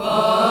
Oh.